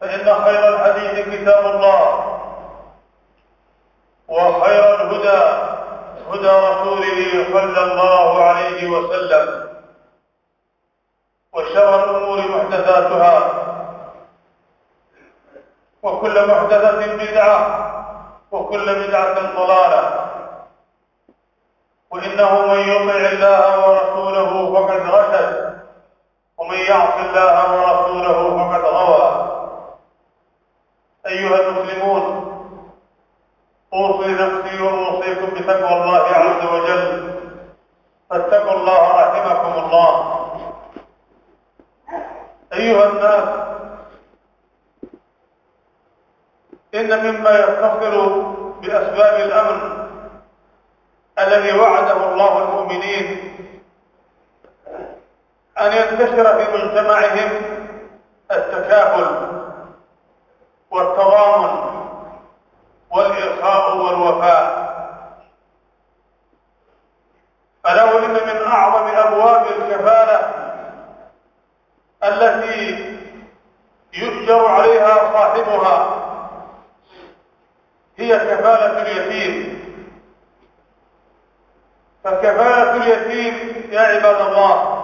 فإن خير الحديث كتاب الله وخير الهدى هدى رسوله صلى الله عليه وسلم وشر الأمور محدثاتها وكل محدثة بدعة وكل بدعة ضلالة وإنه من يطع الله ورسوله فقد رشد ومن يعص الله ورسوله فقد غوى أيها المسلمون أوصي نفسي وأوصيكم بتقوى الله عز وجل. فاتقوا الله رحمكم الله. أيها الناس إن مما يتصل بأسباب الأمن الذي وعده الله المؤمنين أن ينتشر في مجتمعهم التكافل. والتضامن والإرخاء والوفاء. ألا وإن من أعظم أبواب الكفالة التي يؤجر عليها صاحبها هي كفالة اليتيم. فكفالة اليتيم يا عباد الله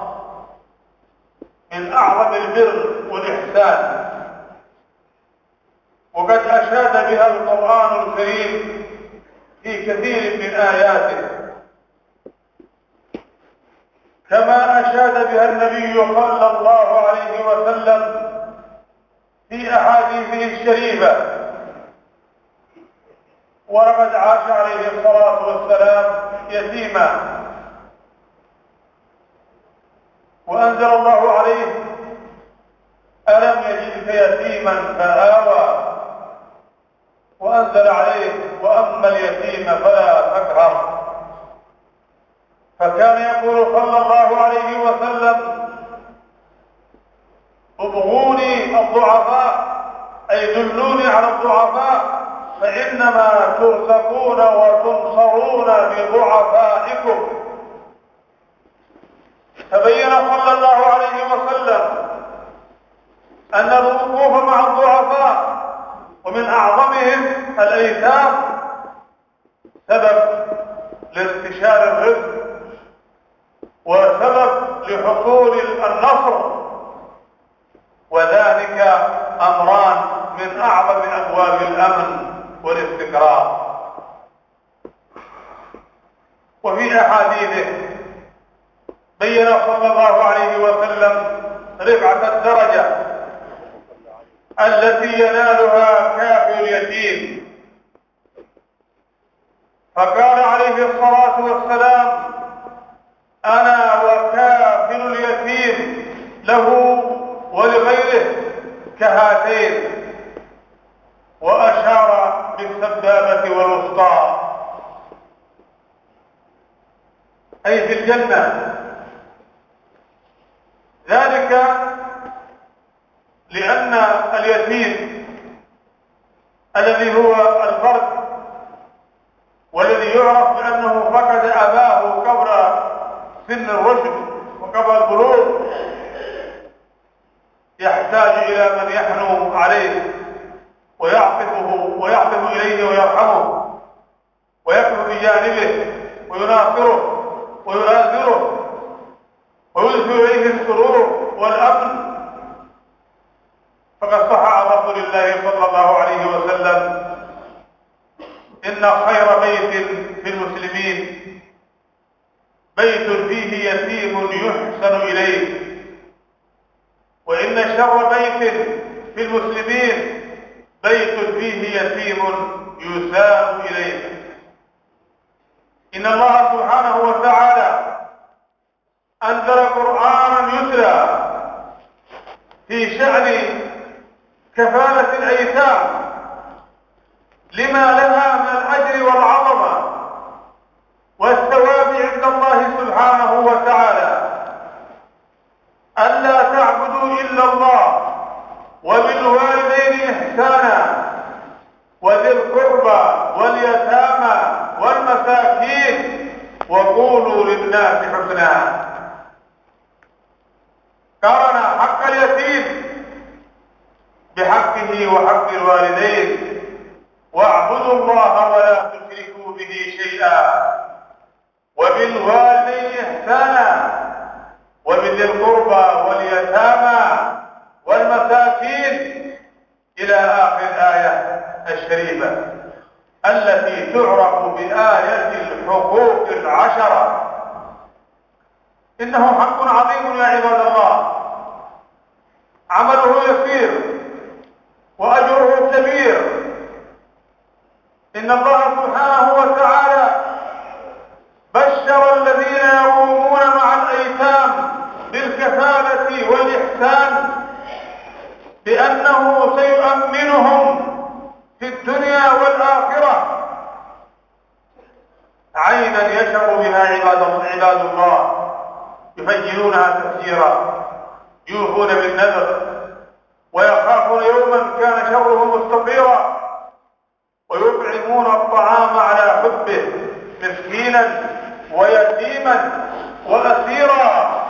من أعظم البر والإحسان. وقد أشاد بها القرآن الكريم في كثير من آياته. كما أشاد بها النبي صلى الله عليه وسلم في أحاديثه الشريفة. ولقد عاش عليه الصلاة والسلام يتيما. وأنزل الله عليه ألم يجدك يتيما فآوى. وأنزل عليه وأما اليتيم فلا تقهر فكان يقول صلى الله عليه وسلم ابغوني الضعفاء أي دلوني على الضعفاء فإنما ترزقون وتنصرون بضعفائكم. تبين صلى الله عليه وسلم أن الوقوف مع الضعفاء ومن أعظمهم الأيتام سبب لانتشار الرزق وسبب لحصول النصر وذلك أمران من أعظم أبواب الأمن والاستقرار. وفي أحاديثه بين صلى الله عليه وسلم رفعة الدرجة التي ينالها كافر اليتيم. فقال عليه الصلاة والسلام أنا وكافر اليتيم له ولغيره كهاتين. وأشار بالسبابة والوسطى. أي في الجنة. ذلك لأن اليتيم الذي هو عن رسول الله صلى الله عليه وسلم. إن خير بيت في المسلمين. بيت فيه يتيم يحسن إليه. وإن شر بيت في المسلمين بيت فيه يتيم يساء إليه. إن الله سبحانه وتعالى أنزل قرآنا يتلى في شأن كفالة الأيتام. لما لها من الأجر والعظمة والثواب عند الله سبحانه وتعالى ألا تعبدوا إلا الله وبالوالدين إحسانا وذي القربى واليتامى والمساكين وقولوا للناس حسنا قارن حق اليتيم بحقه وحق الوالدين واعبدوا الله ولا تشركوا به شيئا وبالوالدين إحسانا وبذي القربى واليتامى والمساكين إلى آخر الآية الشريفة التي تعرف بآية الحقوق العشرة إنه حق عظيم يا عباد الله. عمله يسير وأجره كبير. إن الله سبحانه وتعالى بشر الذين يقومون مع الأيتام بالكفالة والإحسان بأنه سيؤمنهم في الدنيا والآخرة. عينا يشعر بها عباد الله. يفجرونها تفجيرا يوفون بالنذر ويخافون يوما كان شره مستطيرا ويطعمون الطعام على حبه مسكينا ويتيما وأسيرا.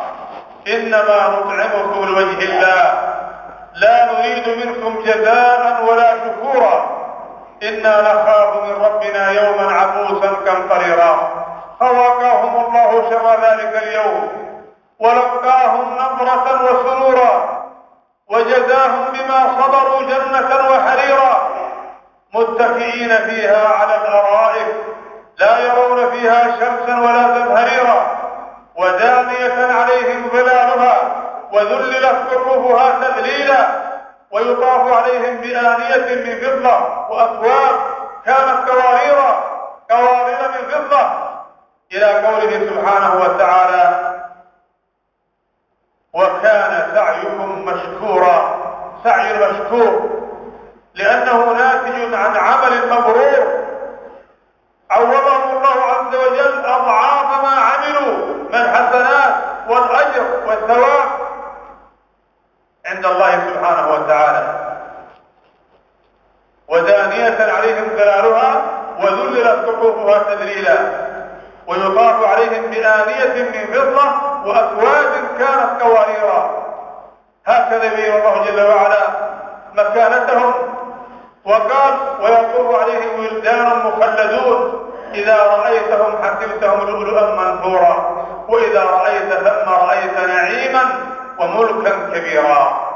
إنما نطعمكم لوجه الله. لا نريد منكم جزاء ولا شكورا. إنا نخاف من ربنا يوما عبوسا قمطريرا فوقاهم الله شر ذلك اليوم. ولقاهم نظرة وسرورا وجزاهم بما صبروا جنة وحريرا متكئين فيها على الأرائك لا يرون فيها شمسا ولا زمهريرا ودانية عليهم ظلالها وذللت قطوفها تذليلا ويطاف عليهم بآنية من فضة وأكواب كانت قواريرا قوارير من فضة. إلى قوله سبحانه وتعالى وكان سعيكم مشكورا. سعي المشكور. لأنه ناتج عن عمل مبرور. عوضهم الله عز وجل أضعاف ما عملوا من الحسنات والأجر والثواب. عند الله سبحانه وتعالى. ودانية عليهم ظلالها وذللت قطوفها تذليلا. ويطاف عليهم بآنية من فضة وأكواب كانت قواريرا هكذا يبين الله جل وعلا مكانتهم. وقال ويطوف عليهم ولدان مخلدون إذا رأيتهم حسبتهم لؤلؤا منثورا وإذا رأيت ثم رأيت نعيما وملكا كبيرا.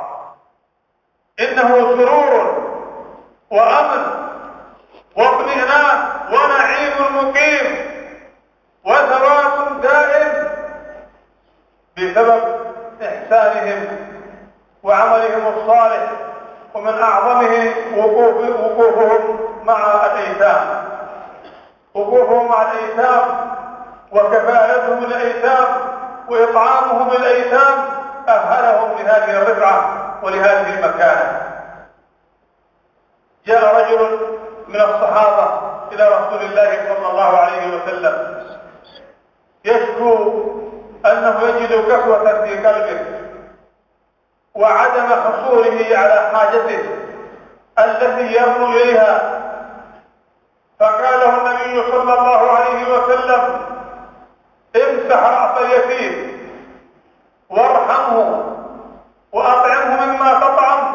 إنه سرور وأمن واطمئنان ونعيم مقيم. وثبات دائم بسبب إحسانهم وعملهم الصالح ومن أعظمه وقوف وقوفهم مع الأيتام. وقوفهم مع الأيتام وكفالتهم الأيتام وإطعامهم الأيتام أهلهم لهذه الرفعة ولهذه المكانة. جاء رجل من الصحابة إلى رسول الله صلى الله عليه وسلم. يشكو أنه يجد كسوة في قلبه وعدم حصوله على حاجته التي يرنو إليها. فقال له النبي صلى الله عليه وسلم امسح رأس اليتيم وارحمه وأطعمه مما تطعم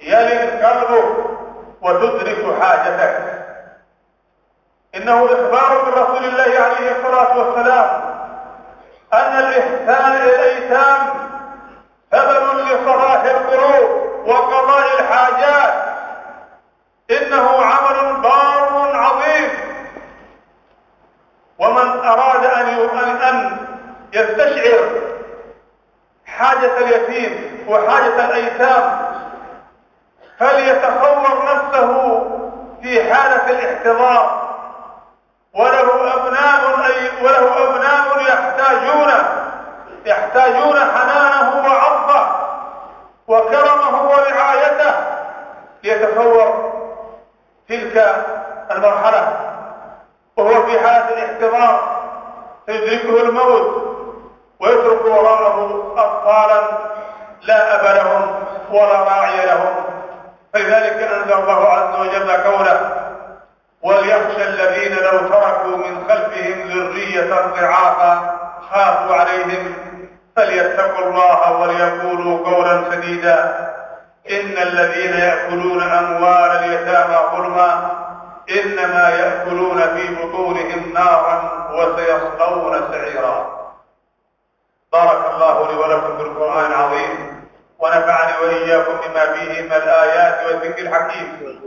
يلن قلبك وتدرك حاجتك. إنه إخبار من رسول الله عليه الصلاة والسلام أن الإحسان إلى الأيتام سبب لصلاح القلوب وقضاء الحاجات. إنه عمل بار عظيم. ومن أراد أن أن يستشعر حاجة اليتيم وحاجة الأيتام فليتصور نفسه في حالة الاحتضار. يحتاجون يحتاجون حنانه وعطفه وكرمه ورعايته ليتصور تلك المرحلة وهو في حالة الاحتضار سيدركه الموت ويترك وراءه أطفالا لا أب لهم ولا راعي لهم. فلذلك أنزل الله عز وجل قوله وليخشى الذين لو تركوا من خلفهم ذرية ضعافا خافوا عليهم فليتقوا الله وليقولوا قولا سديدا. إن الذين يأكلون أموال اليتامى ظلما إنما يأكلون في بطونهم نارا وسيصلون سعيرا. بارك الله لي ولكم في القرآن العظيم ونفعني وإياكم بما فيه من الآيات والذكر الحكيم.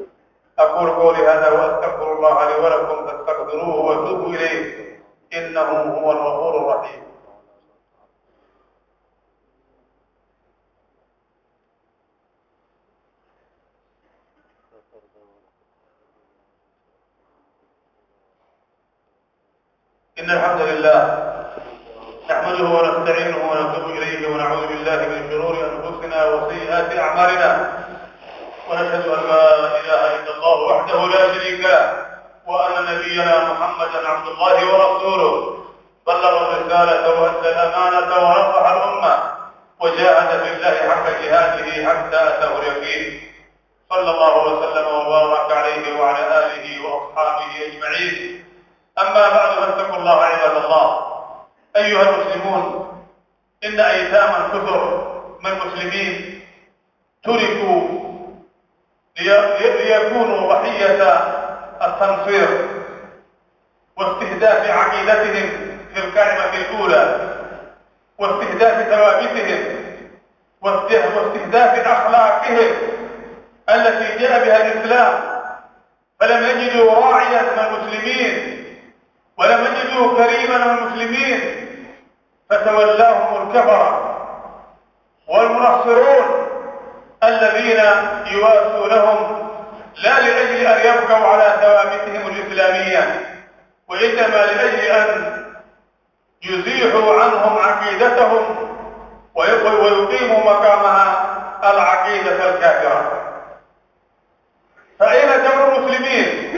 أقول قولي هذا وأستغفر الله لي ولكم فاستغفروه وتوبوا إليه. إنه هو الغفور الرحيم. إن الحمد لله نحمده ونستعينه ونتوب إليه ونعوذ بالله من شرور أنفسنا وسيئات أعمالنا. ونشهد أن لا إله إلا الله وحده لا شريك له. وأن نبينا محمدا عبد الله ورسوله بلغ الرسالة وأدى الأمانة ونصح الأمة وجاهد في الله حق جهاده حتى أتاه اليقين. صلى الله وسلم وبارك عليه وعلى آله وأصحابه أجمعين. أما بعد فاتقوا الله عباد الله. أيها المسلمون إن أيتاما كثر من المسلمين تركوا ليكونوا ضحية التنصير واستهداف عقيدتهم في الكلمة الأولى واستهداف ثوابتهم واستهداف أخلاقهم التي جاء بها الإسلام. فلم يجدوا راعيا من المسلمين ولم يجدوا كريما من المسلمين فتولاهم الكفرة والمنصرون الذين يواسونهم لا لأجل أن يبقوا على ثوابتهم الإسلامية وإنما لأجل أن يزيحوا عنهم عقيدتهم ويقيموا مقامها العقيدة الكافرة. فأين دور المسلمين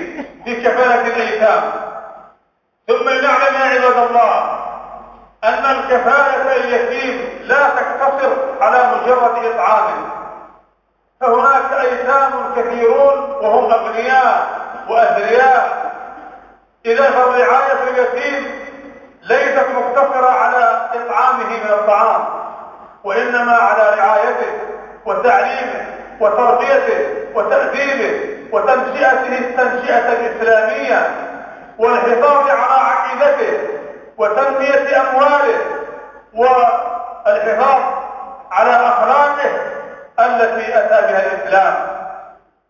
في كفالة الأيتام ثم لنعلم يا عباد الله أن الكفالة اليتيم لا تقتصر على مجرد إطعامه فهناك أيتام كثيرون وهم أغنياء وأثرياء إذا فالرعاية اليتيم ليست مقتصرة على إطعامه من الطعام وإنما على رعايته وتعليمه وتربيته وتأديبه وتنشئته التنشئة الإسلامية والحفاظ على عقيدته وتنمية أمواله والحفاظ على أخلاقه التي أتى بها الإسلام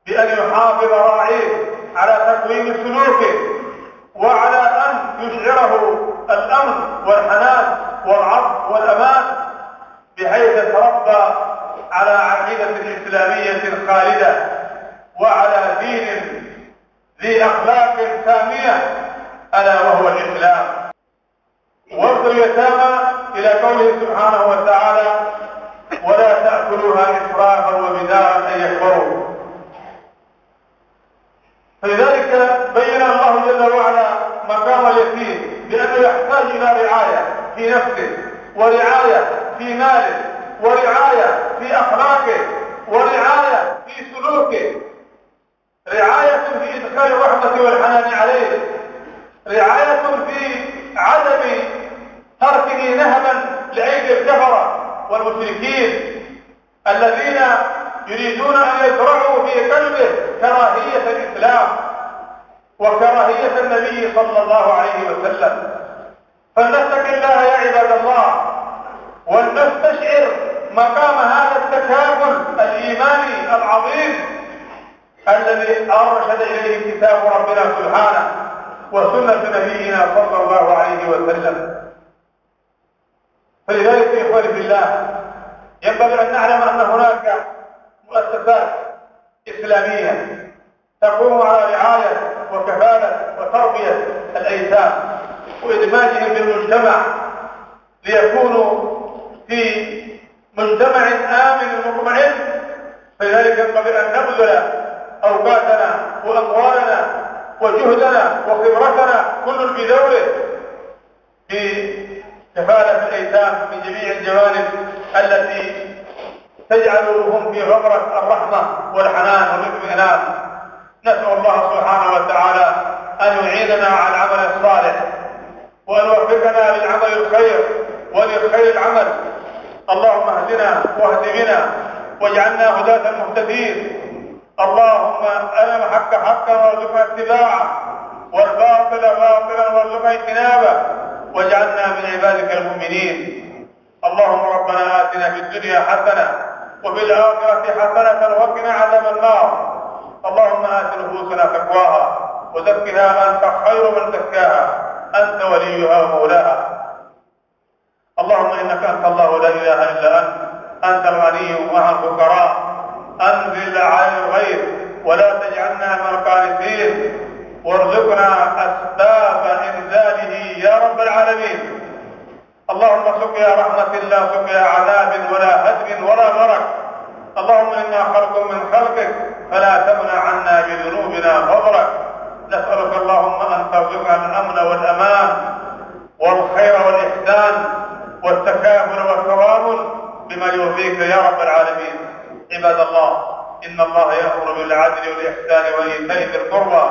بأن يحافظ راعيه على تقويم سلوكه وعلى أن يشعره الأمن والحنان والعطف والأمان بحيث يتربى على عقيدة إسلامية خالدة وعلى دين ذي أخلاق سامية ألا وهو الإسلام. وارض اليتامى إلى قوله سبحانه وتعالى ولا تأكلوها إسرافا وبدارا أن يكبروا. فلذلك بين الله جل وعلا مقام اليتيم بأنه يحتاج إلى رعاية في نفسه ورعاية في ماله ورعاية في أخلاقه ورعاية في سلوكه. رعاية في إدخال الرحمة والحنان عليه. رعاية في عدم تركه نهبا لأيدي الكفرة. والمشركين الذين يريدون أن يزرعوا في قلبه كراهية الإسلام وكراهية النبي صلى الله عليه وسلم. فلنتق الله يا عباد الله ولنستشعر مقام هذا التكامل الإيماني العظيم الذي أرشد إليه كتاب ربنا سبحانه وسنة نبينا صلى الله عليه وسلم. فلذلك يا إخواني في الله ينبغي أن نعلم أن هناك مؤسسات إسلامية تقوم على رعاية وكفالة وتربية الأيتام وإدماجهم في المجتمع ليكونوا في مجتمع آمن مطمئن فلذلك ينبغي أن نبذل أوقاتنا وأموالنا وجهدنا وخبرتنا كل في دوره بكفالة الأيتام من جميع الجوانب التي تجعلهم في غمرة الرحمة والحنان والاطمئنان. نسأل الله سبحانه وتعالى أن يعيننا على العمل الصالح وأن يوفقنا للعمل الخير ولخير العمل. اللهم اهدنا واهد بنا واجعلنا هداة مهتدين اللهم أرنا الحق حقا وارزقنا اتباعه والباطل باطلا وارزقنا اجتنابه. واجعلنا من عبادك المؤمنين. اللهم ربنا آتنا في الدنيا حسنة وفي الآخرة حسنة وقنا عذاب النار. اللهم آت نفوسنا تقواها وزكها أنت خير من زكاها. أنت وليها ومولاها. اللهم إنك أنت الله لا إله إلا أنت. أنت الغني ومع الفقراء. أنزل على الغيث ولا تجعلنا من القانتين وارزقنا أسباب إنزاله يا رب العالمين. اللهم سقيا رحمة لا سقيا عذاب ولا هدم ولا غرق. اللهم إنا خلق من خلقك فلا تمنع عنا بذنوبنا فضلك نسألك اللهم أن ترزقنا الأمن والأمان والخير والإحسان والتكامل والتضامن بما يرضيك يا رب العالمين. عباد الله إن الله يأمر بالعدل والإحسان وإيتاء ذي القربى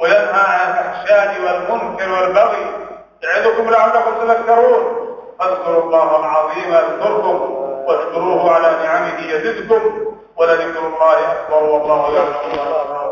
وينهى عن الفحشاء والمنكر والبغي يعظكم لعلكم تذكرون. فاذكروا الله العظيم يذكركم واشكروه على نعمه يزدكم ولذكر الله أكبر والله يعلم ما